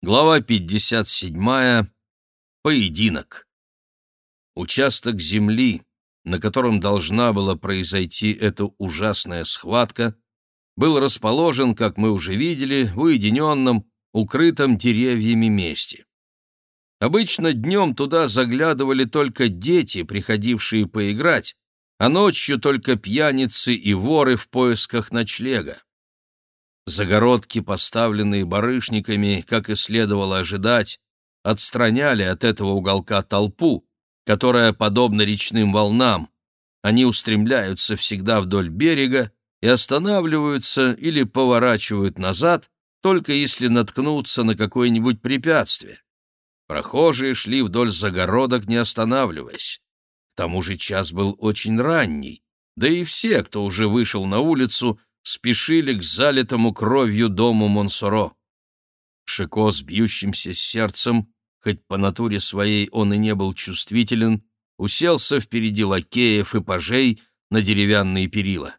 Глава 57. Поединок. Участок земли, на котором должна была произойти эта ужасная схватка, был расположен, как мы уже видели, в уединенном, укрытом деревьями месте. Обычно днем туда заглядывали только дети, приходившие поиграть, а ночью только пьяницы и воры в поисках ночлега. Загородки, поставленные барышниками, как и следовало ожидать, отстраняли от этого уголка толпу, которая, подобно речным волнам, они устремляются всегда вдоль берега и останавливаются или поворачивают назад, только если наткнутся на какое-нибудь препятствие. Прохожие шли вдоль загородок, не останавливаясь. К тому же час был очень ранний, да и все, кто уже вышел на улицу, спешили к залитому кровью дому Монсоро. Шико с бьющимся сердцем, хоть по натуре своей он и не был чувствителен, уселся впереди лакеев и пажей на деревянные перила.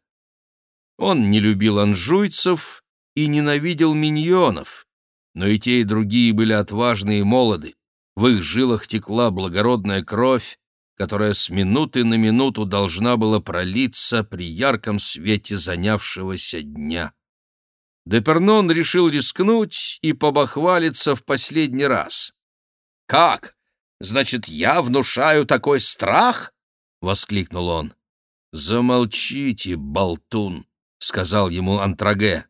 Он не любил анжуйцев и ненавидел миньонов, но и те, и другие были отважны и молоды, в их жилах текла благородная кровь, которая с минуты на минуту должна была пролиться при ярком свете занявшегося дня. Депернон решил рискнуть и побахвалиться в последний раз. «Как? Значит, я внушаю такой страх?» — воскликнул он. «Замолчите, болтун», — сказал ему Антраге.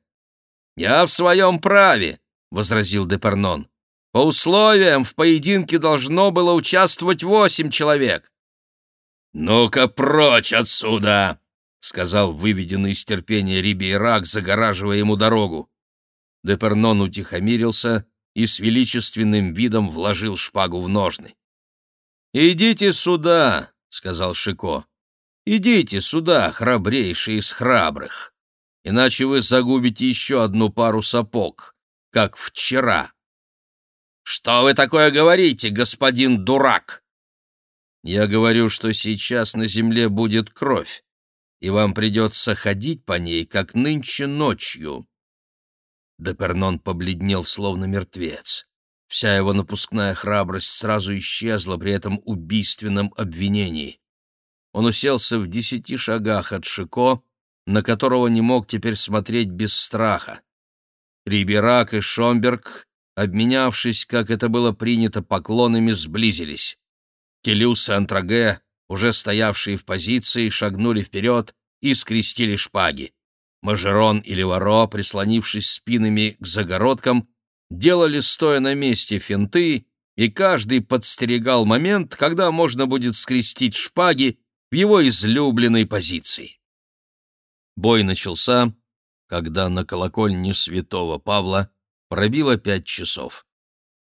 «Я в своем праве», — возразил Депернон. «По условиям в поединке должно было участвовать восемь человек. «Ну-ка прочь отсюда!» — сказал выведенный из терпения Рибейрак, загораживая ему дорогу. Депернон утихомирился и с величественным видом вложил шпагу в ножны. «Идите сюда!» — сказал Шико. «Идите сюда, храбрейший из храбрых, иначе вы загубите еще одну пару сапог, как вчера». «Что вы такое говорите, господин дурак?» Я говорю, что сейчас на земле будет кровь, и вам придется ходить по ней, как нынче ночью». Депернон побледнел, словно мертвец. Вся его напускная храбрость сразу исчезла при этом убийственном обвинении. Он уселся в десяти шагах от Шико, на которого не мог теперь смотреть без страха. Риберак и Шомберг, обменявшись, как это было принято, поклонами, сблизились. Келюс и Антраге, уже стоявшие в позиции, шагнули вперед и скрестили шпаги. Мажерон и Леваро, прислонившись спинами к загородкам, делали, стоя на месте, финты, и каждый подстерегал момент, когда можно будет скрестить шпаги в его излюбленной позиции. Бой начался, когда на колокольне святого Павла пробило пять часов.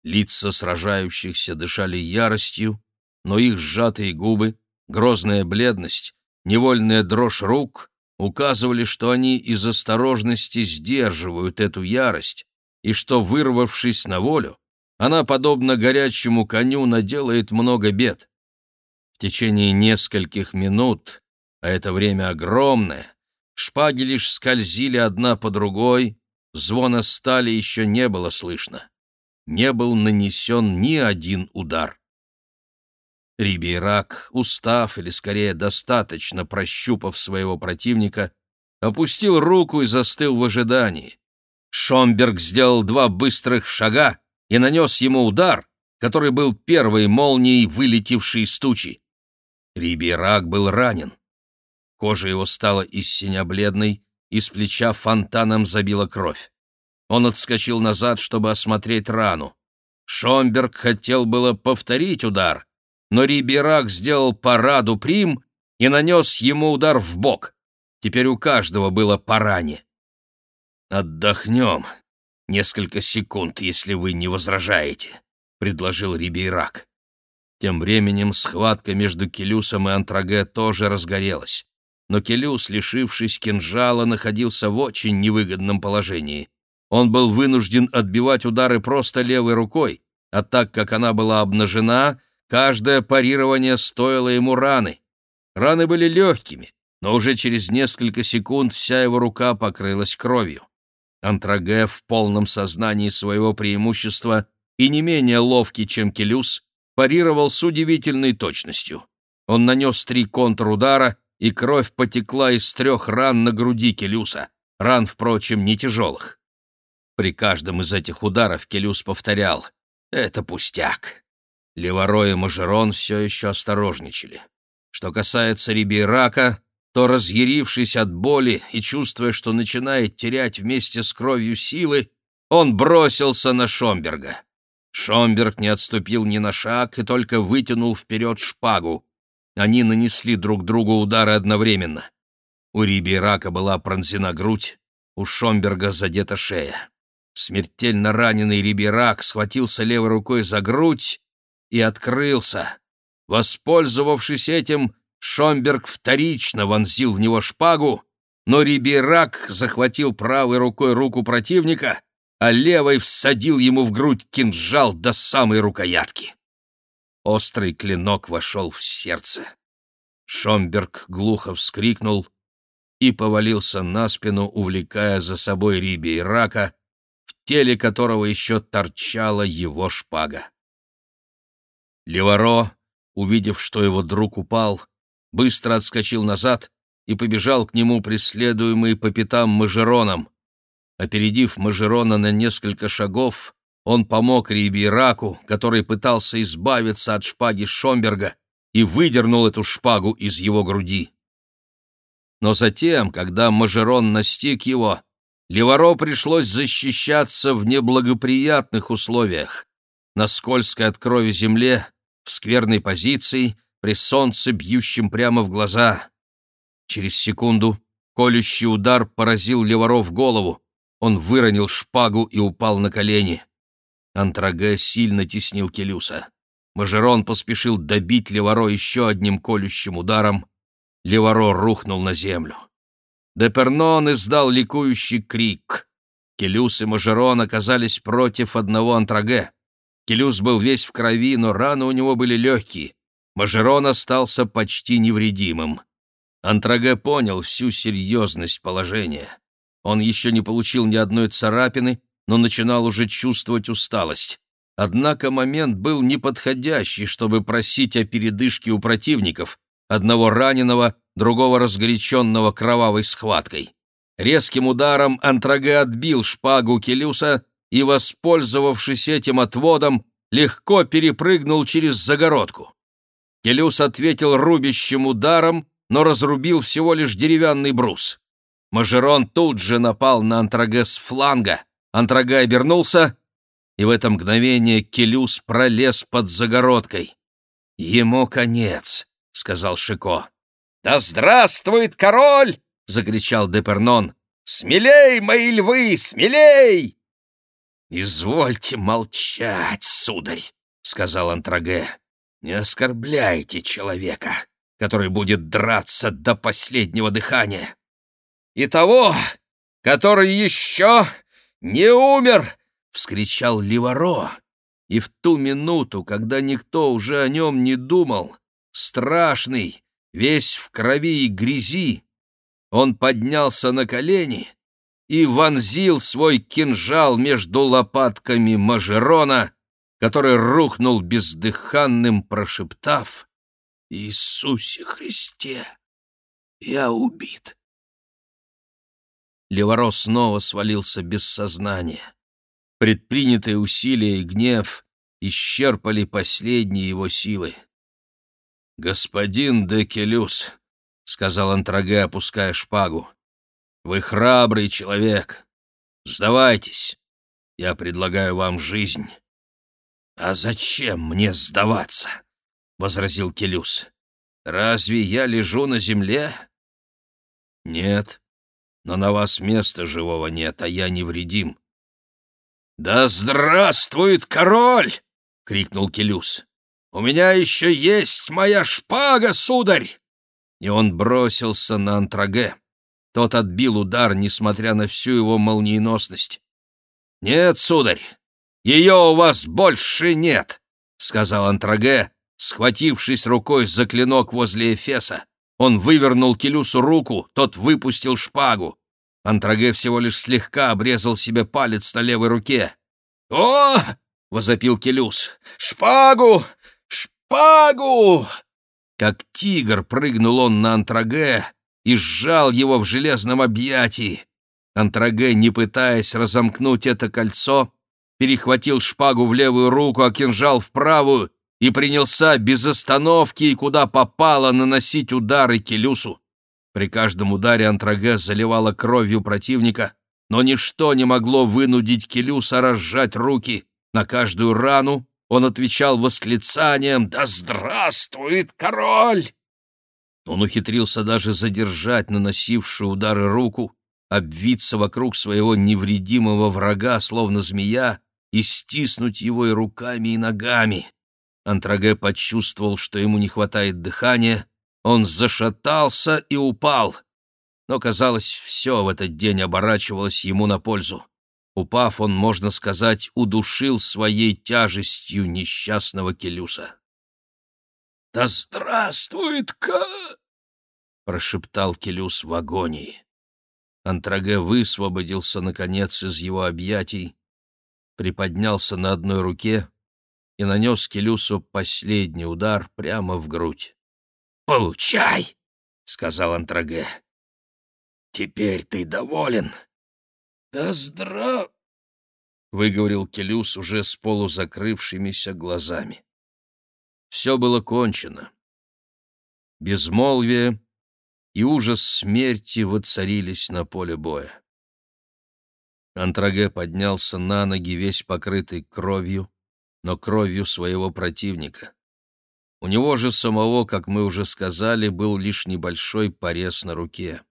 Лица сражающихся дышали яростью, но их сжатые губы, грозная бледность, невольная дрожь рук указывали, что они из осторожности сдерживают эту ярость, и что, вырвавшись на волю, она, подобно горячему коню, наделает много бед. В течение нескольких минут, а это время огромное, шпаги лишь скользили одна по другой, звона стали еще не было слышно. Не был нанесен ни один удар. Рибейрак, устав или, скорее, достаточно прощупав своего противника, опустил руку и застыл в ожидании. Шомберг сделал два быстрых шага и нанес ему удар, который был первой молнией, вылетевшей из тучи. Рибейрак был ранен. Кожа его стала из синя бледной, из плеча фонтаном забила кровь. Он отскочил назад, чтобы осмотреть рану. Шомберг хотел было повторить удар, но Риберак сделал параду прим и нанес ему удар в бок. Теперь у каждого было по ране. «Отдохнем. Несколько секунд, если вы не возражаете», — предложил Рибейрак. Тем временем схватка между Келюсом и Антраге тоже разгорелась. Но Келюс, лишившись кинжала, находился в очень невыгодном положении. Он был вынужден отбивать удары просто левой рукой, а так как она была обнажена, Каждое парирование стоило ему раны. Раны были легкими, но уже через несколько секунд вся его рука покрылась кровью. Антраге в полном сознании своего преимущества и не менее ловкий, чем Келюс, парировал с удивительной точностью. Он нанес три контрудара, и кровь потекла из трех ран на груди Келюса, ран, впрочем, не тяжелых. При каждом из этих ударов Келюс повторял «Это пустяк». Леворой и Мажерон все еще осторожничали. Что касается Рибейрака, то, разъярившись от боли и чувствуя, что начинает терять вместе с кровью силы, он бросился на Шомберга. Шомберг не отступил ни на шаг и только вытянул вперед шпагу. Они нанесли друг другу удары одновременно. У Рибейрака была пронзена грудь, у Шомберга задета шея. Смертельно раненый Рибейрак схватился левой рукой за грудь и открылся. Воспользовавшись этим, Шомберг вторично вонзил в него шпагу, но Рибейрак захватил правой рукой руку противника, а левой всадил ему в грудь кинжал до самой рукоятки. Острый клинок вошел в сердце. Шомберг глухо вскрикнул и повалился на спину, увлекая за собой Рибейрака, в теле которого еще торчала его шпага. Леваро, увидев, что его друг упал, быстро отскочил назад и побежал к нему, преследуемый по пятам Мажероном. Опередив Мажерона на несколько шагов, он помог Рибейраку, который пытался избавиться от шпаги Шомберга, и выдернул эту шпагу из его груди. Но затем, когда Мажерон настиг его, Леваро пришлось защищаться в неблагоприятных условиях, на скользкой от крови земле, в скверной позиции, при солнце, бьющем прямо в глаза. Через секунду колющий удар поразил Леваро в голову. Он выронил шпагу и упал на колени. Антраге сильно теснил Келюса. Мажерон поспешил добить Леваро еще одним колющим ударом. Леваро рухнул на землю. Депернон издал ликующий крик. Келюс и Мажерон оказались против одного Антраге. Келюс был весь в крови, но раны у него были легкие. Мажерон остался почти невредимым. Антраге понял всю серьезность положения. Он еще не получил ни одной царапины, но начинал уже чувствовать усталость. Однако момент был неподходящий, чтобы просить о передышке у противников, одного раненого, другого разгоряченного кровавой схваткой. Резким ударом Антраге отбил шпагу Келюса и, воспользовавшись этим отводом, легко перепрыгнул через загородку. Келюс ответил рубящим ударом, но разрубил всего лишь деревянный брус. Мажерон тут же напал на Антраге с фланга. Антрага обернулся, и в это мгновение Келюс пролез под загородкой. «Ему конец», — сказал Шико. «Да здравствует король!» — закричал Депернон. «Смелей, мои львы, смелей!» «Извольте молчать, сударь», — сказал Антраге. «Не оскорбляйте человека, который будет драться до последнего дыхания. И того, который еще не умер!» — вскричал Ливаро. И в ту минуту, когда никто уже о нем не думал, страшный, весь в крови и грязи, он поднялся на колени и вонзил свой кинжал между лопатками Мажерона, который рухнул бездыханным, прошептав «Иисусе Христе, я убит». Леворо снова свалился без сознания. Предпринятые усилия и гнев исчерпали последние его силы. «Господин Декелюс», — сказал Антраге, опуская шпагу, вы храбрый человек. Сдавайтесь. Я предлагаю вам жизнь. А зачем мне сдаваться? возразил Келюс. Разве я лежу на земле? Нет. Но на вас места живого нет, а я невредим. Да здравствует король! крикнул Келюс. У меня еще есть моя шпага, сударь! И он бросился на антраге. Тот отбил удар, несмотря на всю его молниеносность. «Нет, сударь, ее у вас больше нет», — сказал Антраге, схватившись рукой за клинок возле Эфеса. Он вывернул Келюсу руку, тот выпустил шпагу. Антраге всего лишь слегка обрезал себе палец на левой руке. «О!» — возопил Келюс. «Шпагу! Шпагу!» Как тигр прыгнул он на Антраге и сжал его в железном объятии. Антраге, не пытаясь разомкнуть это кольцо, перехватил шпагу в левую руку, а кинжал в правую и принялся без остановки и куда попало наносить удары Келюсу. При каждом ударе Антраге заливала кровью противника, но ничто не могло вынудить Келюса разжать руки. На каждую рану он отвечал восклицанием «Да здравствует король!». Он ухитрился даже задержать наносившую удары руку, обвиться вокруг своего невредимого врага, словно змея, и стиснуть его и руками, и ногами. Антраге почувствовал, что ему не хватает дыхания, он зашатался и упал. Но, казалось, все в этот день оборачивалось ему на пользу. Упав, он, можно сказать, удушил своей тяжестью несчастного Келюса. «Да здравствует Ка!» — прошептал Келюс в агонии. Антраге высвободился, наконец, из его объятий, приподнялся на одной руке и нанес Келюсу последний удар прямо в грудь. «Получай!» — сказал Антраге. «Теперь ты доволен?» «Да здрав...» — выговорил Келюс уже с полузакрывшимися глазами. Все было кончено. Безмолвие и ужас смерти воцарились на поле боя. Антраге поднялся на ноги, весь покрытый кровью, но кровью своего противника. У него же самого, как мы уже сказали, был лишь небольшой порез на руке.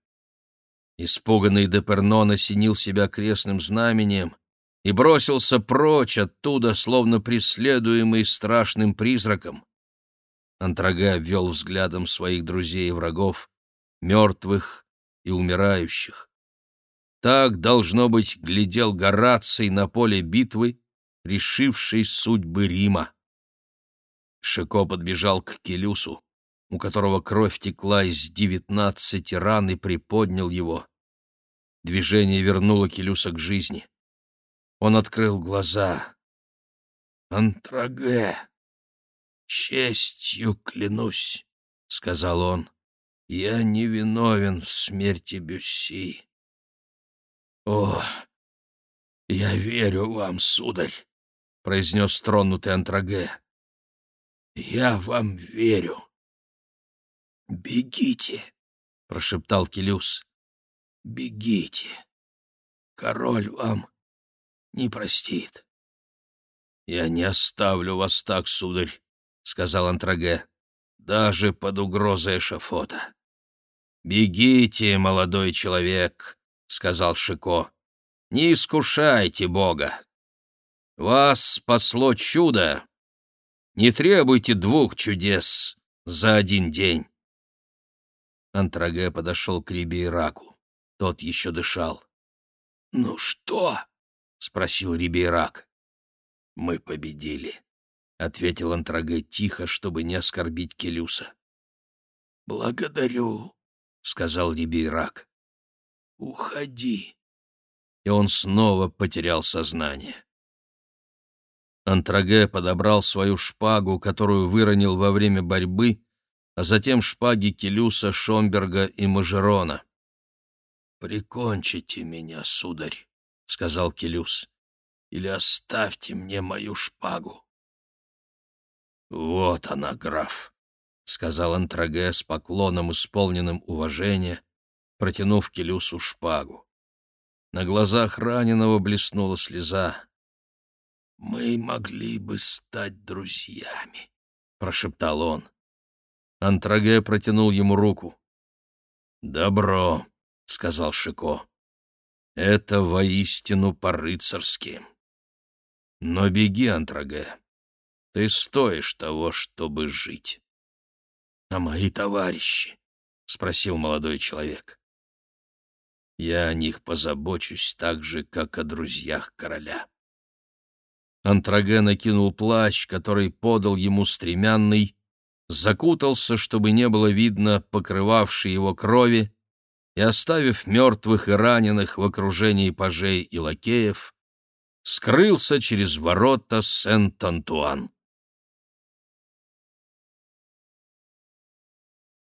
Испуганный Депернон осенил себя крестным знамением и бросился прочь оттуда, словно преследуемый страшным призраком. Антрага обвел взглядом своих друзей и врагов, мертвых и умирающих. Так, должно быть, глядел Гораций на поле битвы, решивший судьбы Рима. Шико подбежал к Келюсу, у которого кровь текла из девятнадцати ран, и приподнял его. Движение вернуло Келюса к жизни. Он открыл глаза. «Антраге, честью клянусь», — сказал он, — «я не виновен в смерти Бюсси». «О, я верю вам, сударь», — произнес тронутый Антраге. Я вам верю. Бегите, прошептал Келюс. Бегите. Король вам не простит. Я не оставлю вас так, сударь, сказал Антраге, даже под угрозой эшафота. Бегите, молодой человек, сказал Шико. Не искушайте Бога. Вас спасло чудо, не требуйте двух чудес за один день. Антраге подошел к Рибейраку. Тот еще дышал. «Ну что?» — спросил Рибейрак. «Мы победили», — ответил Антраге тихо, чтобы не оскорбить Келюса. «Благодарю», — сказал Рибейрак. «Уходи». И он снова потерял сознание. Антраге подобрал свою шпагу, которую выронил во время борьбы, а затем шпаги Келюса, Шомберга и Мажерона. «Прикончите меня, сударь», — сказал Келюс, — «или оставьте мне мою шпагу». «Вот она, граф», — сказал Антраге с поклоном, исполненным уважения, протянув Келюсу шпагу. На глазах раненого блеснула слеза. «Мы могли бы стать друзьями», — прошептал он. Антраге протянул ему руку. «Добро», — сказал Шико. «Это воистину по-рыцарски. Но беги, Антраге. Ты стоишь того, чтобы жить». «А мои товарищи?» — спросил молодой человек. «Я о них позабочусь так же, как о друзьях короля». Антраге накинул плащ, который подал ему стремянный, закутался, чтобы не было видно покрывавшей его крови, и, оставив мертвых и раненых в окружении пажей и лакеев, скрылся через ворота Сент-Антуан.